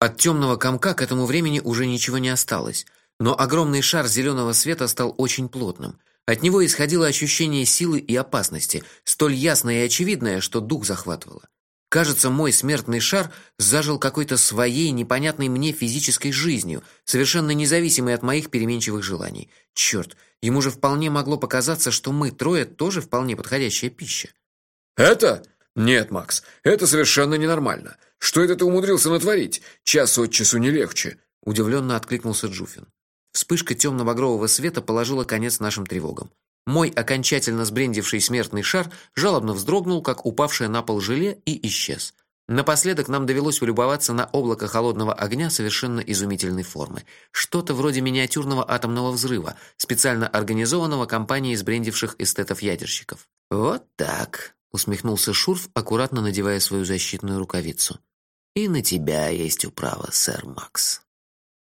От темного комка к этому времени уже ничего не осталось, но огромный шар зеленого света стал очень плотным. От него исходило ощущение силы и опасности, столь ясное и очевидное, что дух захватывало. Кажется, мой смертный шар зажил какой-то своей непонятной мне физической жизнью, совершенно независимой от моих переменчивых желаний. Черт, ему же вполне могло показаться, что мы трое тоже вполне подходящая пища. Это? Нет, Макс, это совершенно ненормально. Что это ты умудрился натворить? Час от часу не легче, удивленно откликнулся Джуфин. Вспышка темно багрового света положила конец нашим тревогам. Мой окончательно сбрендивший смертный шар жалобно вздрогнул, как упавшее на пол желе, и исчез. Напоследок нам довелось полюбоваться на облако холодного огня совершенно изумительной формы, что-то вроде миниатюрного атомного взрыва, специально организованного компанией сбрендивших эстетов-ядерщиков. Вот так, усмехнулся Шурф, аккуратно надевая свою защитную рукавицу. И на тебя есть управа, сэр Макс.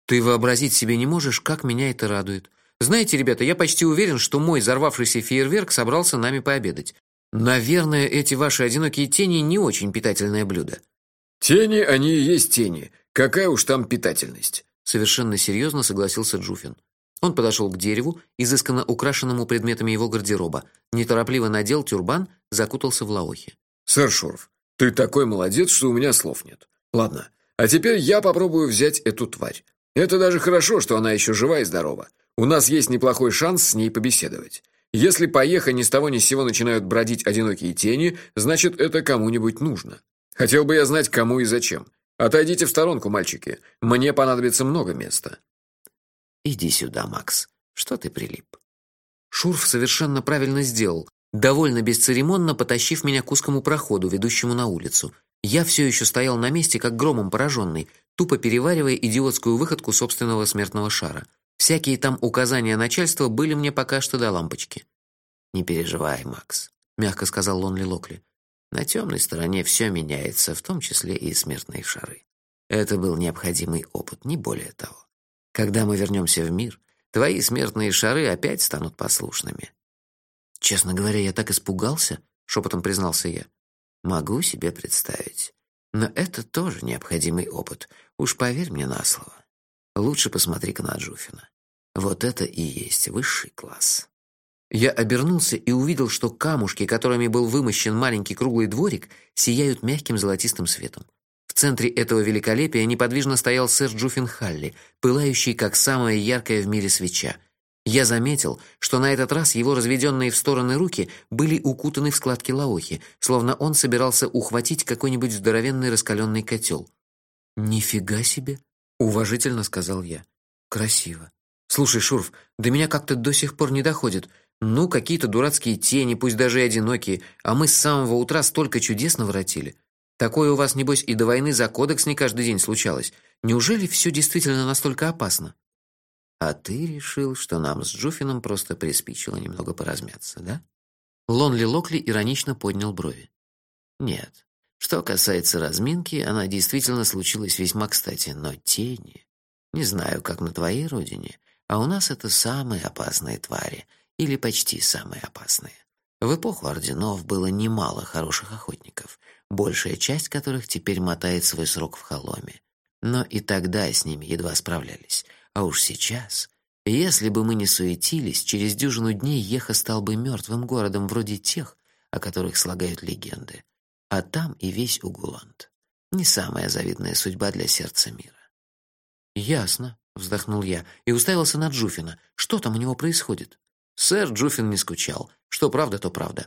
Ты вообразить себе не можешь, как меня это радует. Знаете, ребята, я почти уверен, что мой взорвавшийся фейерверк собрался нами пообедать. Наверное, эти ваши одинокие тени не очень питательное блюдо. Тени, они и есть тени. Какая уж там питательность, совершенно серьезно согласился Джуфин. Он подошел к дереву, изысканно украшенному предметами его гардероба, неторопливо надел тюрбан, закутался в лаохи. Сэр Шурф, ты такой молодец, что у меня слов нет. Ладно, а теперь я попробую взять эту тварь. Это даже хорошо, что она еще жива и здорова. У нас есть неплохой шанс с ней побеседовать. Если поеха ни с того ни с сего начинают бродить одинокие тени, значит, это кому-нибудь нужно. Хотел бы я знать, кому и зачем. Отойдите в сторонку, мальчики. Мне понадобится много места. Иди сюда, Макс. Что ты прилип? Шурф совершенно правильно сделал, довольно бесцеремонно потащив меня к узкому проходу, ведущему на улицу. Я все еще стоял на месте, как громом пораженный, тупо переваривая идиотскую выходку собственного смертного шара. Всякие там указания начальства были мне пока что до лампочки. Не переживай, Макс, мягко сказал Лонли Локли. На темной стороне все меняется, в том числе и смертные шары. Это был необходимый опыт, не более того. Когда мы вернемся в мир, твои смертные шары опять станут послушными. Честно говоря, я так испугался, шепотом признался я. Могу себе представить. Но это тоже необходимый опыт. Уж поверь мне на слово. Лучше посмотри-ка на Джуфина. Вот это и есть высший класс. Я обернулся и увидел, что камушки, которыми был вымощен маленький круглый дворик, сияют мягким золотистым светом. Центре этого великолепия неподвижно стоял сэр Джуфин Халли, пылающий как самая яркая в мире свеча. Я заметил, что на этот раз его разведенные в стороны руки были укутаны в складки лаохи, словно он собирался ухватить какой-нибудь здоровенный раскаленный котел. Нифига себе, уважительно сказал я. Красиво. Слушай, Шурф, до меня как-то до сих пор не доходит. Ну, какие-то дурацкие тени, пусть даже и одинокие, а мы с самого утра столько чудес наворотили. Такое у вас небось и до войны за кодекс не каждый день случалось. Неужели все действительно настолько опасно? А ты решил, что нам с Джуфином просто приспичило немного поразмяться, да? Лонли Локли иронично поднял брови. Нет. Что касается разминки, она действительно случилась весьма кстати, но тени... Не знаю, как на твоей родине, а у нас это самые опасные твари, или почти самые опасные. В эпоху орденов было немало хороших охотников, большая часть которых теперь мотает свой срок в холоме. Но и тогда с ними едва справлялись. А уж сейчас, если бы мы не суетились, через дюжину дней Еха стал бы мертвым городом вроде тех, о которых слагают легенды а там и весь Угуланд. Не самая завидная судьба для сердца мира. Ясно, вздохнул я и уставился на Джуфина. Что там у него происходит? Сэр Джуфин не скучал. Что правда, то правда.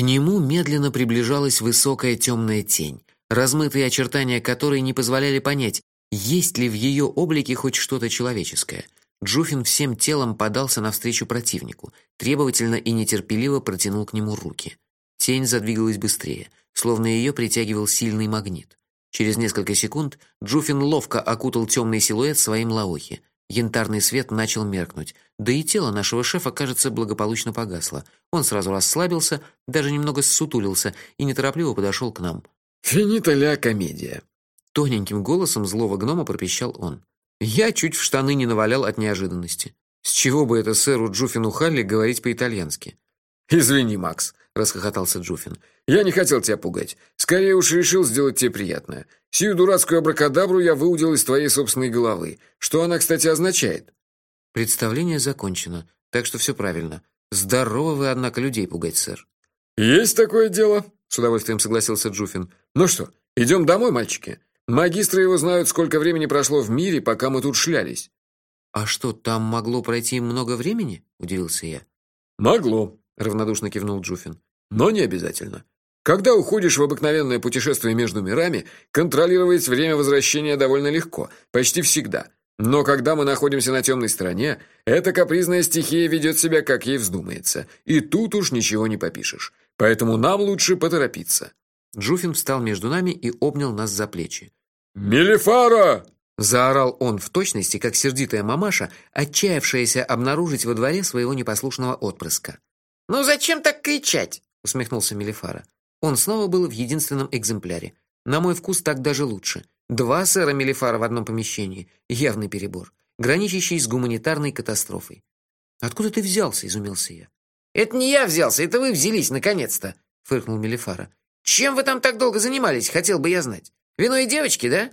К нему медленно приближалась высокая темная тень, размытые очертания которой не позволяли понять, есть ли в ее облике хоть что-то человеческое. Джуфин всем телом подался навстречу противнику, требовательно и нетерпеливо протянул к нему руки. Тень задвигалась быстрее словно ее притягивал сильный магнит. Через несколько секунд Джуфин ловко окутал темный силуэт своим лаохи. Янтарный свет начал меркнуть, да и тело нашего шефа, кажется, благополучно погасло. Он сразу расслабился, даже немного ссутулился и неторопливо подошел к нам. «Финита ля комедия!» Тоненьким голосом злого гнома пропищал он. Я чуть в штаны не навалял от неожиданности. С чего бы это сэру Джуфину Халли говорить по-итальянски? Извини, Макс, расхохотался Джуфин. Я не хотел тебя пугать. Скорее уж решил сделать тебе приятное. Сию дурацкую абракадабру я выудил из твоей собственной головы. Что она, кстати, означает? Представление закончено, так что все правильно. Здорово вы, однако, людей пугать, сэр. Есть такое дело, с удовольствием согласился Джуфин. Ну что, идем домой, мальчики? Магистры его знают, сколько времени прошло в мире, пока мы тут шлялись. А что, там могло пройти много времени? удивился я. Могло, равнодушно кивнул Джуфин. Но не обязательно. Когда уходишь в обыкновенное путешествие между мирами, контролировать время возвращения довольно легко, почти всегда. Но когда мы находимся на темной стороне, эта капризная стихия ведет себя как ей вздумается, и тут уж ничего не попишешь. Поэтому нам лучше поторопиться. Джуфин встал между нами и обнял нас за плечи. Мелифара! заорал он в точности, как сердитая мамаша, отчаявшаяся обнаружить во дворе своего непослушного отпрыска. Ну зачем так кричать? усмехнулся Мелифара. Он снова был в единственном экземпляре. На мой вкус так даже лучше. Два сэра Мелифара в одном помещении явный перебор, граничащий с гуманитарной катастрофой. Откуда ты взялся, изумился я. Это не я взялся, это вы взялись наконец-то, фыркнул Мелифара. Чем вы там так долго занимались, хотел бы я знать. Вино и девочки, да?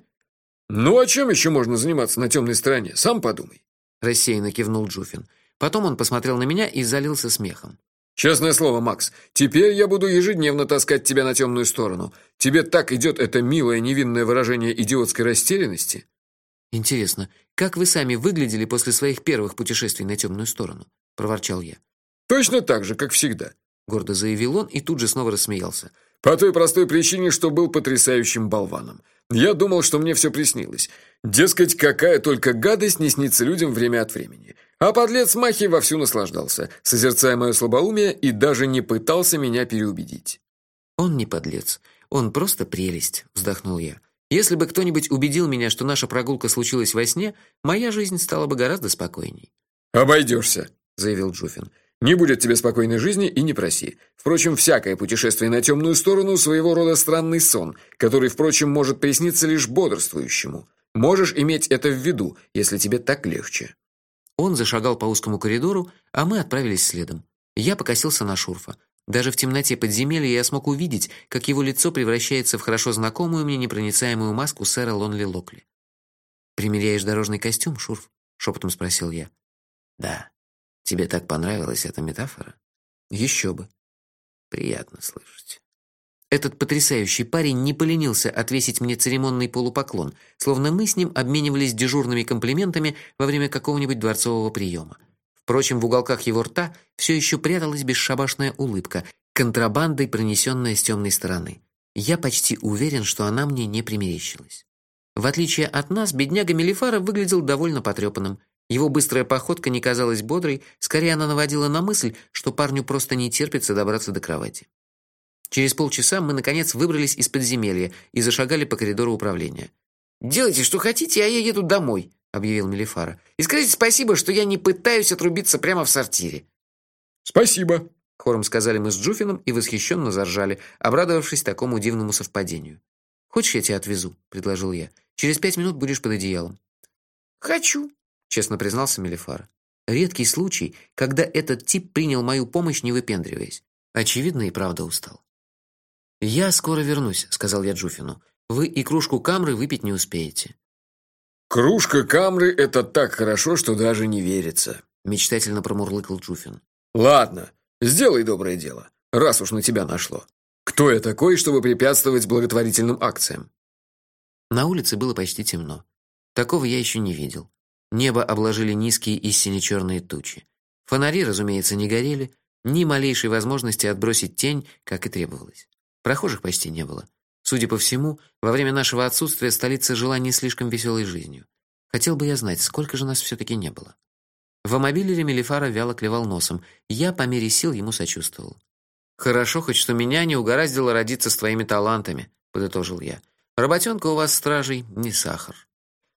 Ну, а чем еще можно заниматься на темной стороне? Сам подумай. Рассеянно кивнул Джуфин. Потом он посмотрел на меня и залился смехом. Честное слово, Макс, теперь я буду ежедневно таскать тебя на темную сторону. Тебе так идет это милое невинное выражение идиотской растерянности. Интересно, как вы сами выглядели после своих первых путешествий на темную сторону? проворчал я. Точно так же, как всегда, гордо заявил он и тут же снова рассмеялся. По той простой причине, что был потрясающим болваном. Я думал, что мне все приснилось. Дескать, какая только гадость не снится людям время от времени. А подлец Махи вовсю наслаждался, созерцая мое слабоумие и даже не пытался меня переубедить. Он не подлец, он просто прелесть, вздохнул я. Если бы кто-нибудь убедил меня, что наша прогулка случилась во сне, моя жизнь стала бы гораздо спокойней. Обойдешься, заявил Джуфин. Не будет тебе спокойной жизни и не проси. Впрочем, всякое путешествие на темную сторону своего рода странный сон, который, впрочем, может присниться лишь бодрствующему. Можешь иметь это в виду, если тебе так легче. Он зашагал по узкому коридору, а мы отправились следом. Я покосился на Шурфа. Даже в темноте подземелья я смог увидеть, как его лицо превращается в хорошо знакомую мне непроницаемую маску сэра Лонли Локли. Примеряешь дорожный костюм, Шурф? шепотом спросил я. Да. Тебе так понравилась эта метафора? Еще бы. Приятно слышать. Этот потрясающий парень не поленился отвесить мне церемонный полупоклон, словно мы с ним обменивались дежурными комплиментами во время какого-нибудь дворцового приема. Впрочем, в уголках его рта все еще пряталась бесшабашная улыбка, контрабандой пронесенная с темной стороны. Я почти уверен, что она мне не примерещилась. В отличие от нас, бедняга Мелифара выглядел довольно потрепанным. Его быстрая походка не казалась бодрой, скорее она наводила на мысль, что парню просто не терпится добраться до кровати. Через полчаса мы наконец выбрались из подземелья и зашагали по коридору управления. "Делайте, что хотите, а я еду домой", объявил Мелифара. "И скажите спасибо, что я не пытаюсь отрубиться прямо в сортире". "Спасибо", хором сказали мы с Джуфином и восхищенно заржали, обрадовавшись такому дивному совпадению. "Хочешь, я тебя отвезу?" предложил я. "Через пять минут будешь под одеялом". "Хочу", честно признался Мелифара. Редкий случай, когда этот тип принял мою помощь, не выпендриваясь. Очевидно, и правда устал. Я скоро вернусь, сказал я Джуфину. Вы и кружку камры выпить не успеете. Кружка камры это так хорошо, что даже не верится, мечтательно промурлыкал Джуфин. Ладно, сделай доброе дело, раз уж на тебя нашло. Кто я такой, чтобы препятствовать благотворительным акциям? На улице было почти темно. Такого я еще не видел. Небо обложили низкие и сине-черные тучи. Фонари, разумеется, не горели, ни малейшей возможности отбросить тень, как и требовалось. Прохожих почти не было. Судя по всему, во время нашего отсутствия столица жила не слишком веселой жизнью. Хотел бы я знать, сколько же нас все таки не было. В амобилере Мелифара вяло клевал носом. Я по мере сил ему сочувствовал. Хорошо хоть что меня не угораздило родиться с твоими талантами, подытожил я. Работенка у вас стражей не сахар.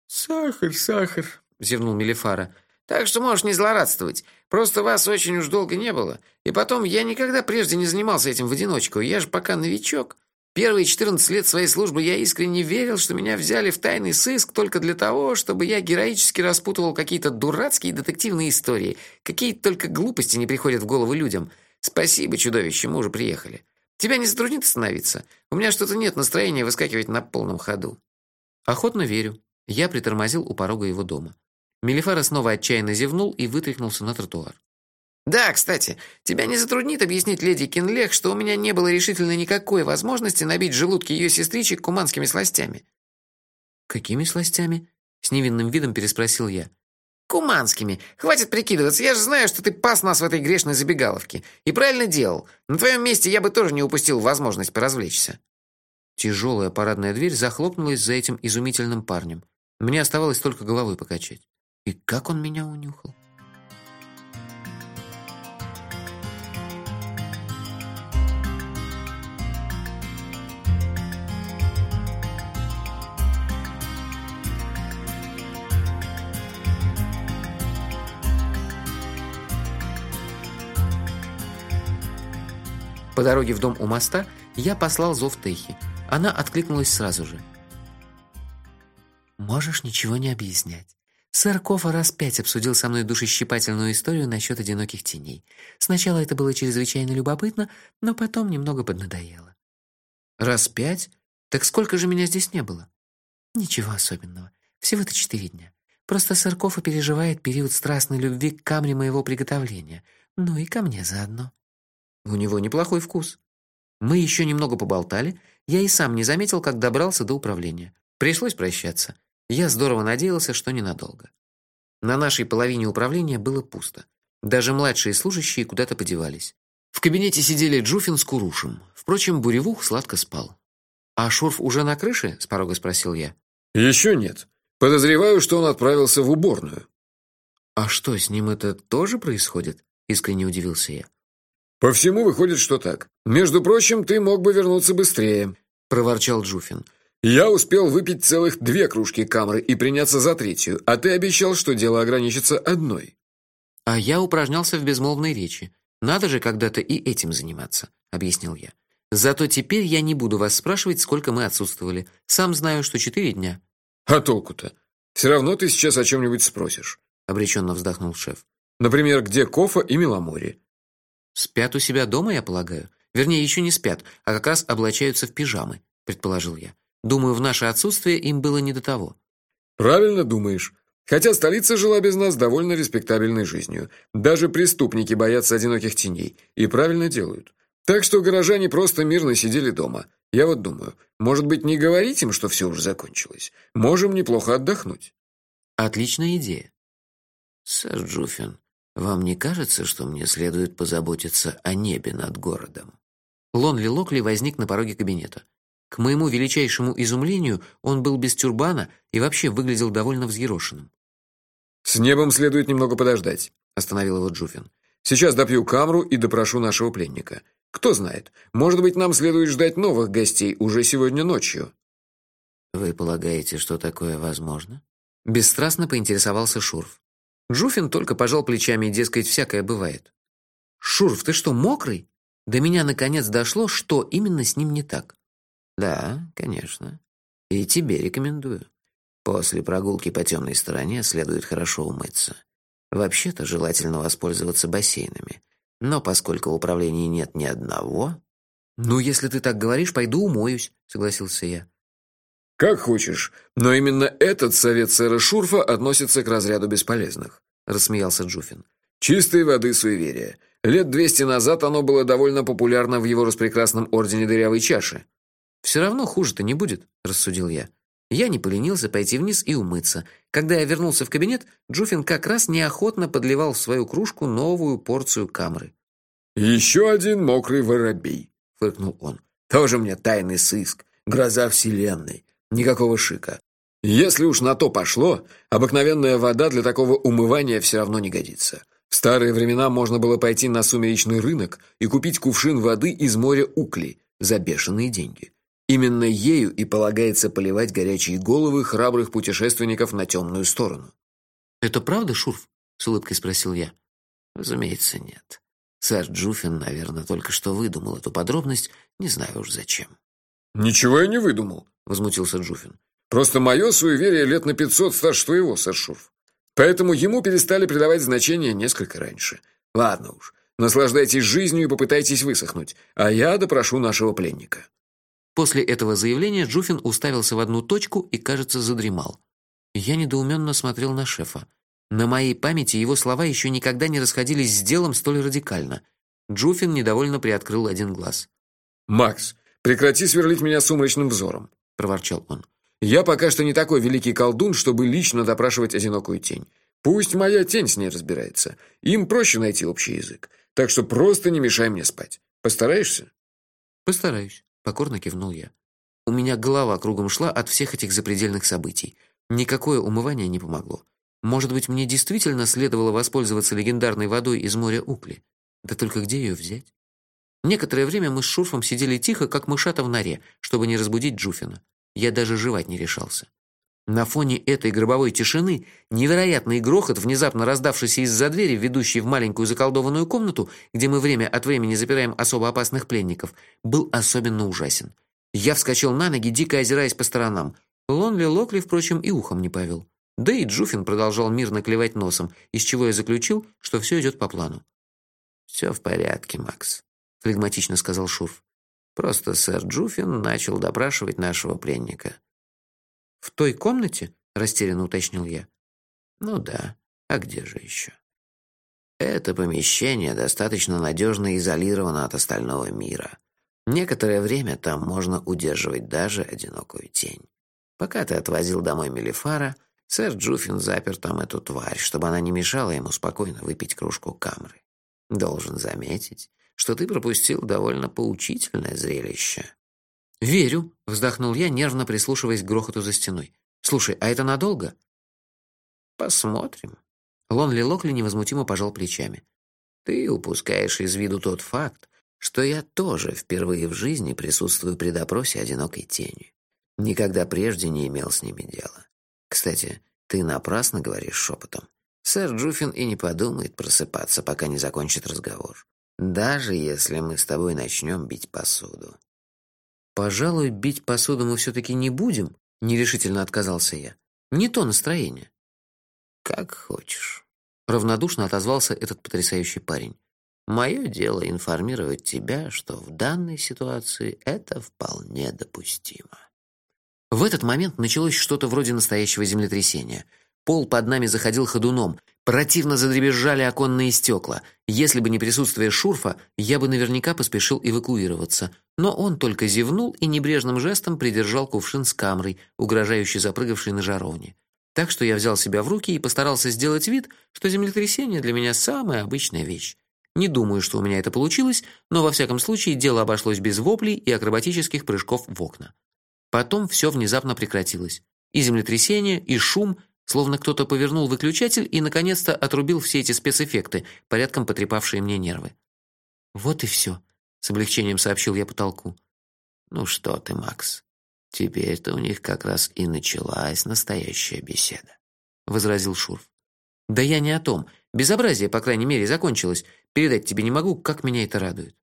Сахар, сахар, зевнул Мелифара. Так что можешь не злорадствовать. Просто вас очень уж долго не было. И потом, я никогда прежде не занимался этим в одиночку. Я же пока новичок. Первые 14 лет своей службы я искренне верил, что меня взяли в тайный сыск только для того, чтобы я героически распутывал какие-то дурацкие детективные истории. Какие только глупости не приходят в голову людям. Спасибо, чудовище, мы уже приехали. Тебя не затруднит остановиться? У меня что-то нет настроения выскакивать на полном ходу. Охотно верю. Я притормозил у порога его дома. Мелифара снова отчаянно зевнул и вытряхнулся на тротуар. Да, кстати, тебя не затруднит объяснить леди Кинлех, что у меня не было решительно никакой возможности набить желудки ее сестричек куманскими сластями. Какими сластями? С невинным видом переспросил я. Куманскими. Хватит прикидываться. Я же знаю, что ты пас нас в этой грешной забегаловке. И правильно делал. На твоем месте я бы тоже не упустил возможность поразвлечься. Тяжелая парадная дверь захлопнулась за этим изумительным парнем. Мне оставалось только головой покачать. И как он меня унюхал? По дороге в дом у моста я послал зов Техи. Она откликнулась сразу же. Можешь ничего не объяснять. Сэр Кофа раз пять обсудил со мной душещипательную историю насчет одиноких теней. Сначала это было чрезвычайно любопытно, но потом немного поднадоело. Раз пять? Так сколько же меня здесь не было? Ничего особенного. Всего-то четыре дня. Просто сэр Кофа переживает период страстной любви к камне моего приготовления, ну и ко мне заодно. У него неплохой вкус. Мы еще немного поболтали. Я и сам не заметил, как добрался до управления. Пришлось прощаться. Я здорово надеялся, что ненадолго. На нашей половине управления было пусто. Даже младшие служащие куда-то подевались. В кабинете сидели Джуфин с Курушем. Впрочем, Буревух сладко спал. А Шурф уже на крыше? с порога спросил я. Еще нет. Подозреваю, что он отправился в уборную. А что с ним это тоже происходит? искренне удивился я. По всему выходит, что так. Между прочим, ты мог бы вернуться быстрее, проворчал Джуфин. Я успел выпить целых две кружки камры и приняться за третью, а ты обещал, что дело ограничится одной. А я упражнялся в безмолвной речи. Надо же когда-то и этим заниматься, объяснил я. Зато теперь я не буду вас спрашивать, сколько мы отсутствовали. Сам знаю, что четыре дня. А толку-то? Все равно ты сейчас о чем нибудь спросишь, обреченно вздохнул шеф. Например, где Кофа и Миломори? Спят у себя дома, я полагаю. Вернее, еще не спят, а как раз облачаются в пижамы, предположил я. Думаю, в наше отсутствие им было не до того. Правильно думаешь. Хотя столица жила без нас довольно респектабельной жизнью. Даже преступники боятся одиноких теней и правильно делают. Так что горожане просто мирно сидели дома. Я вот думаю, может быть, не говорить им, что все уже закончилось. Можем неплохо отдохнуть. Отличная идея. Сэр Джуфин, вам не кажется, что мне следует позаботиться о небе над городом? Лонли Локли возник на пороге кабинета. К моему величайшему изумлению, он был без тюрбана и вообще выглядел довольно взъерошенным. С небом следует немного подождать, остановил его Джуфин. Сейчас допью камру и допрошу нашего пленника. Кто знает, может быть, нам следует ждать новых гостей уже сегодня ночью. Вы полагаете, что такое возможно? Бесстрастно поинтересовался Шурф. Жуфин только пожал плечами, и дескать, всякое бывает. Шурф, ты что, мокрый? До меня наконец дошло, что именно с ним не так. Да, конечно. И тебе рекомендую. После прогулки по темной стороне следует хорошо умыться. Вообще-то желательно воспользоваться бассейнами. Но поскольку в управлении нет ни одного, ну, если ты так говоришь, пойду умоюсь, согласился я. Как хочешь, но именно этот совет сэра Шурфа относится к разряду бесполезных, рассмеялся Джуфин. Чистой воды суеверие. Лет двести назад оно было довольно популярно в его распрекрасном ордене дырявой чаши. Все равно хуже-то не будет, рассудил я. Я не поленился пойти вниз и умыться. Когда я вернулся в кабинет, Джуфин как раз неохотно подливал в свою кружку новую порцию камры. «Еще один мокрый воробей, фыркнул он. Тоже мне тайный сыск, гроза вселенной. Никакого шика. Если уж на то пошло, обыкновенная вода для такого умывания все равно не годится. В старые времена можно было пойти на сумеречный рынок и купить кувшин воды из моря Укли за бешеные деньги. Именно ею и полагается поливать горячие головы храбрых путешественников на темную сторону. Это правда, Шурф? с улыбкой спросил я. Разумеется, нет. Сэр Джуфин, наверное, только что выдумал эту подробность, не знаю уж зачем. Ничего я не выдумал, возмутился Джуфин. Просто мое суеверие лет на пятьсот старше твоего, сэр Шурф. Поэтому ему перестали придавать значение несколько раньше. Ладно уж. Наслаждайтесь жизнью и попытайтесь высохнуть, а я допрошу нашего пленника. После этого заявления Джуфин уставился в одну точку и, кажется, задремал. Я недоуменно смотрел на шефа. На моей памяти его слова еще никогда не расходились с делом столь радикально. Джуфин недовольно приоткрыл один глаз. Макс, прекрати сверлить меня сумрачным взором, проворчал он. Я пока что не такой великий колдун, чтобы лично допрашивать одинокую тень. Пусть моя тень с ней разбирается. Им проще найти общий язык. Так что просто не мешай мне спать. Постараешься? Постараюсь, покорно кивнул я. У меня голова кругом шла от всех этих запредельных событий. Никакое умывание не помогло. Может быть, мне действительно следовало воспользоваться легендарной водой из моря Укли. Да только где ее взять? Некоторое время мы с Шурфом сидели тихо, как мышата в норе, чтобы не разбудить Джуфина. Я даже жевать не решался. На фоне этой гробовой тишины невероятный грохот, внезапно раздавшийся из-за двери, ведущей в маленькую заколдованную комнату, где мы время от времени запираем особо опасных пленников, был особенно ужасен. Я вскочил на ноги, дико озираясь по сторонам. Лонли Локли, впрочем, и ухом не повел. Да и Джуфин продолжал мирно клевать носом, из чего я заключил, что все идет по плану. «Все в порядке, Макс», — флегматично сказал Шурф. «Просто сэр Джуфин начал допрашивать нашего пленника». «В той комнате?» — растерянно уточнил я. «Ну да. А где же еще?» «Это помещение достаточно надежно изолировано от остального мира. Некоторое время там можно удерживать даже одинокую тень. Пока ты отвозил домой Мелифара, сэр Джуфин запер там эту тварь, чтобы она не мешала ему спокойно выпить кружку камры. Должен заметить, что ты пропустил довольно поучительное зрелище. Верю, вздохнул я, нервно прислушиваясь к грохоту за стеной. Слушай, а это надолго? Посмотрим. Лонли Локли невозмутимо пожал плечами. Ты упускаешь из виду тот факт, что я тоже впервые в жизни присутствую при допросе одинокой тени. Никогда прежде не имел с ними дела. Кстати, ты напрасно говоришь шепотом. Сэр Джуфин и не подумает просыпаться, пока не закончит разговор. Даже если мы с тобой начнем бить посуду. Пожалуй, бить посуду мы все таки не будем, нерешительно отказался я. Не то настроение. Как хочешь, равнодушно отозвался этот потрясающий парень. Мое дело информировать тебя, что в данной ситуации это вполне допустимо. В этот момент началось что-то вроде настоящего землетрясения. Пол под нами заходил ходуном, противно задребезжали оконные стекла. Если бы не присутствие Шурфа, я бы наверняка поспешил эвакуироваться, но он только зевнул и небрежным жестом придержал кувшин с камрой, угрожающе запрыгавший на жаровне. Так что я взял себя в руки и постарался сделать вид, что землетрясение для меня самая обычная вещь. Не думаю, что у меня это получилось, но во всяком случае дело обошлось без воплей и акробатических прыжков в окна. Потом все внезапно прекратилось. И землетрясение, и шум, словно кто-то повернул выключатель и наконец-то отрубил все эти спецэффекты, порядком потрепавшие мне нервы. Вот и все, с облегчением сообщил я потолку. Ну что ты, Макс? Теперь-то у них как раз и началась настоящая беседа, возразил Шурф. Да я не о том. Безобразие, по крайней мере, закончилось. Передать тебе не могу, как меня это радует.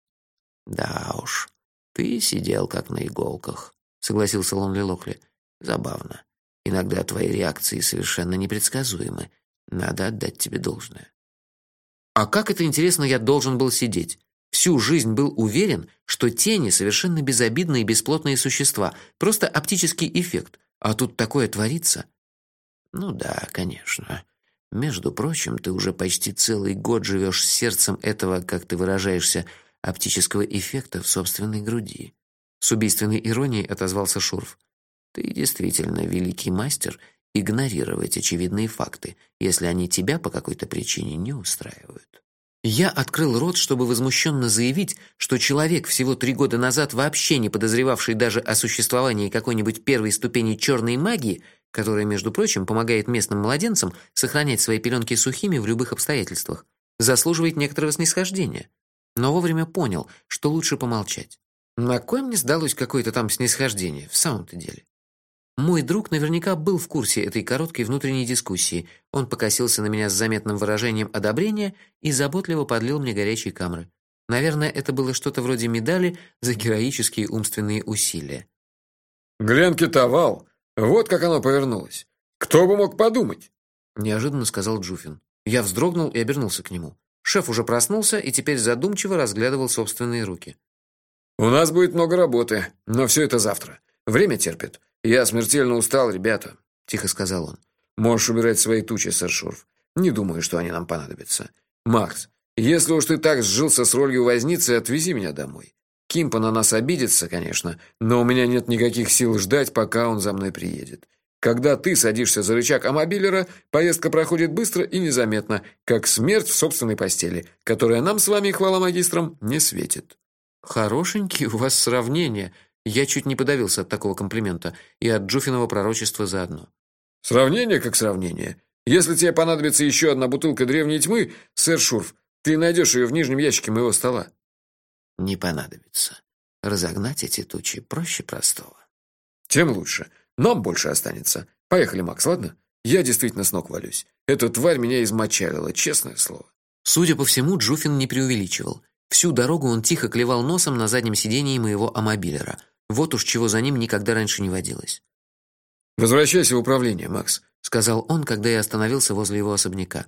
Да уж. Ты сидел как на иголках согласился Лонли Локли. Забавно. Иногда твои реакции совершенно непредсказуемы. Надо отдать тебе должное. А как это интересно я должен был сидеть? Всю жизнь был уверен, что тени совершенно безобидные и бесплотные существа, просто оптический эффект. А тут такое творится. Ну да, конечно. Между прочим, ты уже почти целый год живешь с сердцем этого, как ты выражаешься, оптического эффекта в собственной груди. С убийственной иронией отозвался Шурф. Ты действительно великий мастер игнорировать очевидные факты, если они тебя по какой-то причине не устраивают. Я открыл рот, чтобы возмущенно заявить, что человек всего три года назад вообще не подозревавший даже о существовании какой-нибудь первой ступени черной магии, которая, между прочим, помогает местным младенцам сохранять свои пеленки сухими в любых обстоятельствах, заслуживает некоторого снисхождения. Но вовремя понял, что лучше помолчать. На кой мне сдалось какое-то там снисхождение в самом-то деле? Мой друг наверняка был в курсе этой короткой внутренней дискуссии. Он покосился на меня с заметным выражением одобрения и заботливо подлил мне горячей камры. Наверное, это было что-то вроде медали за героические умственные усилия. Глянки Тавал. Вот как оно повернулось. Кто бы мог подумать? неожиданно сказал Джуфин. Я вздрогнул и обернулся к нему. Шеф уже проснулся и теперь задумчиво разглядывал собственные руки. У нас будет много работы, но все это завтра. Время терпит. Я смертельно устал, ребята, тихо сказал он. Можешь убирать свои тучи, сэр Шурф. Не думаю, что они нам понадобятся. Макс, если уж ты так сжился с ролью возницы, отвези меня домой. Кимпа на нас обидится, конечно, но у меня нет никаких сил ждать, пока он за мной приедет. Когда ты садишься за рычаг амобилера, поездка проходит быстро и незаметно, как смерть в собственной постели, которая нам с вами, хвала магистрам, не светит. Хорошенькие у вас сравнения. Я чуть не подавился от такого комплимента и от Джуфиного пророчества заодно. Сравнение как сравнение. Если тебе понадобится еще одна бутылка древней тьмы, сэр Шурф, ты найдешь ее в нижнем ящике моего стола. Не понадобится. Разогнать эти тучи проще простого. Тем лучше. Нам больше останется. Поехали, Макс, ладно? Я действительно с ног валюсь. Эта тварь меня измочалила, честное слово. Судя по всему, Джуфин не преувеличивал. Всю дорогу он тихо клевал носом на заднем сидении моего амобилера. Вот уж чего за ним никогда раньше не водилось. Возвращайся в управление, Макс, сказал он, когда я остановился возле его особняка.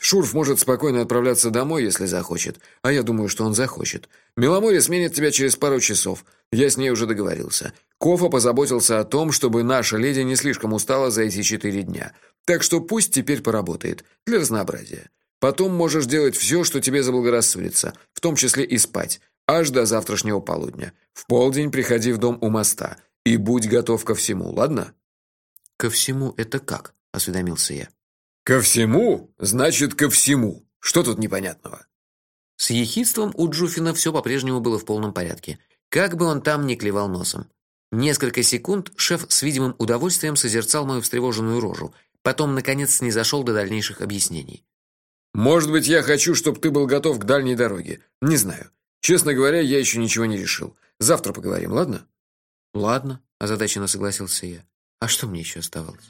Шурф может спокойно отправляться домой, если захочет, а я думаю, что он захочет. Миломорье сменит тебя через пару часов. Я с ней уже договорился. Кофа позаботился о том, чтобы наша леди не слишком устала за эти четыре дня. Так что пусть теперь поработает для разнообразия. Потом можешь делать все, что тебе заблагорассудится, в том числе и спать, аж до завтрашнего полудня. В полдень приходи в дом у моста и будь готов ко всему, ладно? Ко всему это как? осведомился я. Ко всему? Значит, ко всему. Что тут непонятного? С ехидством у Джуфина все по-прежнему было в полном порядке. Как бы он там ни клевал носом. Несколько секунд шеф с видимым удовольствием созерцал мою встревоженную рожу, потом наконец снизошел до дальнейших объяснений. Может быть, я хочу, чтобы ты был готов к дальней дороге. Не знаю. Честно говоря, я еще ничего не решил. Завтра поговорим, ладно? Ладно, озадаченно согласился я. А что мне еще оставалось?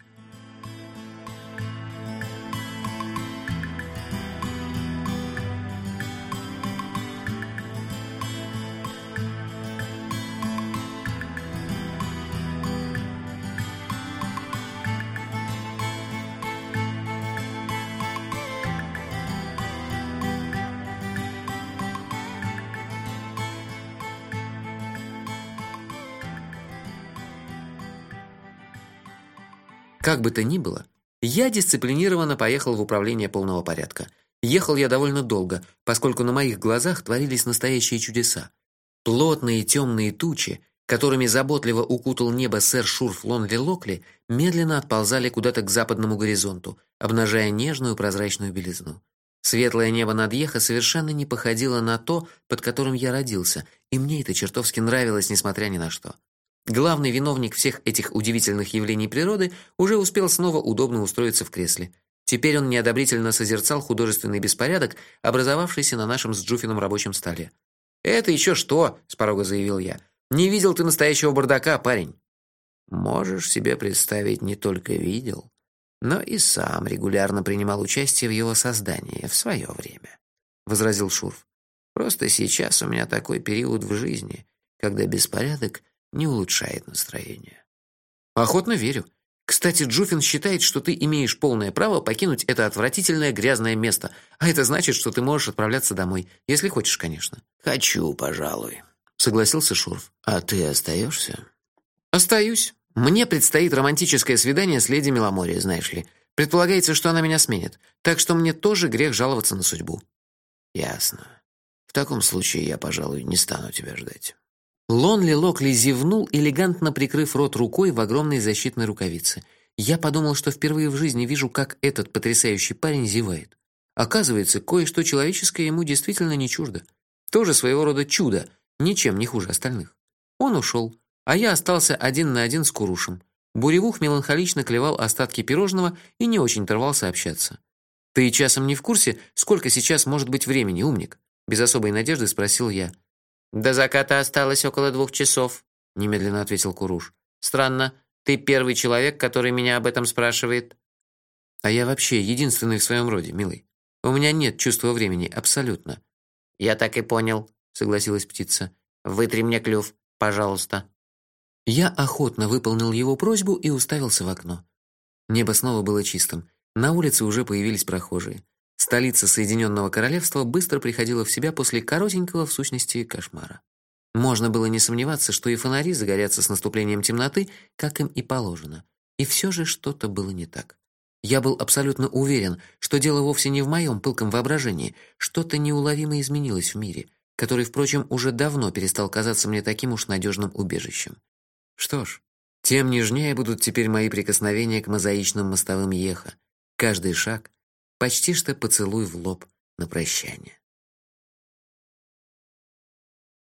Как бы то ни было, я дисциплинированно поехал в управление полного порядка. Ехал я довольно долго, поскольку на моих глазах творились настоящие чудеса. Плотные темные тучи, которыми заботливо укутал небо сэр Шурф Лонли Локли, медленно отползали куда-то к западному горизонту, обнажая нежную прозрачную белизну. Светлое небо над Ехо совершенно не походило на то, под которым я родился, и мне это чертовски нравилось, несмотря ни на что. Главный виновник всех этих удивительных явлений природы уже успел снова удобно устроиться в кресле. Теперь он неодобрительно созерцал художественный беспорядок, образовавшийся на нашем с Джуфином рабочем столе. "Это еще что?" с порога заявил я. "Не видел ты настоящего бардака, парень?" "Можешь себе представить, не только видел, но и сам регулярно принимал участие в его создании в свое время", возразил Шурф. "Просто сейчас у меня такой период в жизни, когда беспорядок не улучшает настроение. Охотно верю. Кстати, Джуфин считает, что ты имеешь полное право покинуть это отвратительное грязное место, а это значит, что ты можешь отправляться домой, если хочешь, конечно. Хочу, пожалуй, согласился Шурф. А ты остаешься? Остаюсь. Мне предстоит романтическое свидание с леди Меломорье, знаешь ли. Предполагается, что она меня сменит, так что мне тоже грех жаловаться на судьбу. Ясно. В таком случае я, пожалуй, не стану тебя ждать. Лонли Локли зевнул, элегантно прикрыв рот рукой в огромной защитной рукавице. Я подумал, что впервые в жизни вижу, как этот потрясающий парень зевает. Оказывается, кое-что человеческое ему действительно не чуждо. Тоже своего рода чудо, ничем не хуже остальных. Он ушел, а я остался один на один с Курушем. Буревух меланхолично клевал остатки пирожного и не очень торвался общаться. Ты часом не в курсе, сколько сейчас может быть времени, умник? Без особой надежды спросил я. До заката осталось около двух часов, немедленно ответил Куруш. Странно, ты первый человек, который меня об этом спрашивает. А я вообще единственный в своем роде, милый. У меня нет чувства времени абсолютно. Я так и понял, согласилась птица. Вытри мне клюв, пожалуйста. Я охотно выполнил его просьбу и уставился в окно. Небо снова было чистым. На улице уже появились прохожие. Столица Соединенного Королевства быстро приходила в себя после коротенького в сущности кошмара. Можно было не сомневаться, что и фонари загорятся с наступлением темноты, как им и положено. И все же что-то было не так. Я был абсолютно уверен, что дело вовсе не в моем пылком воображении, что-то неуловимо изменилось в мире, который, впрочем, уже давно перестал казаться мне таким уж надежным убежищем. Что ж, тем нежнее будут теперь мои прикосновения к мозаичным мостовым Еха. Каждый шаг почти что поцелуй в лоб на прощание.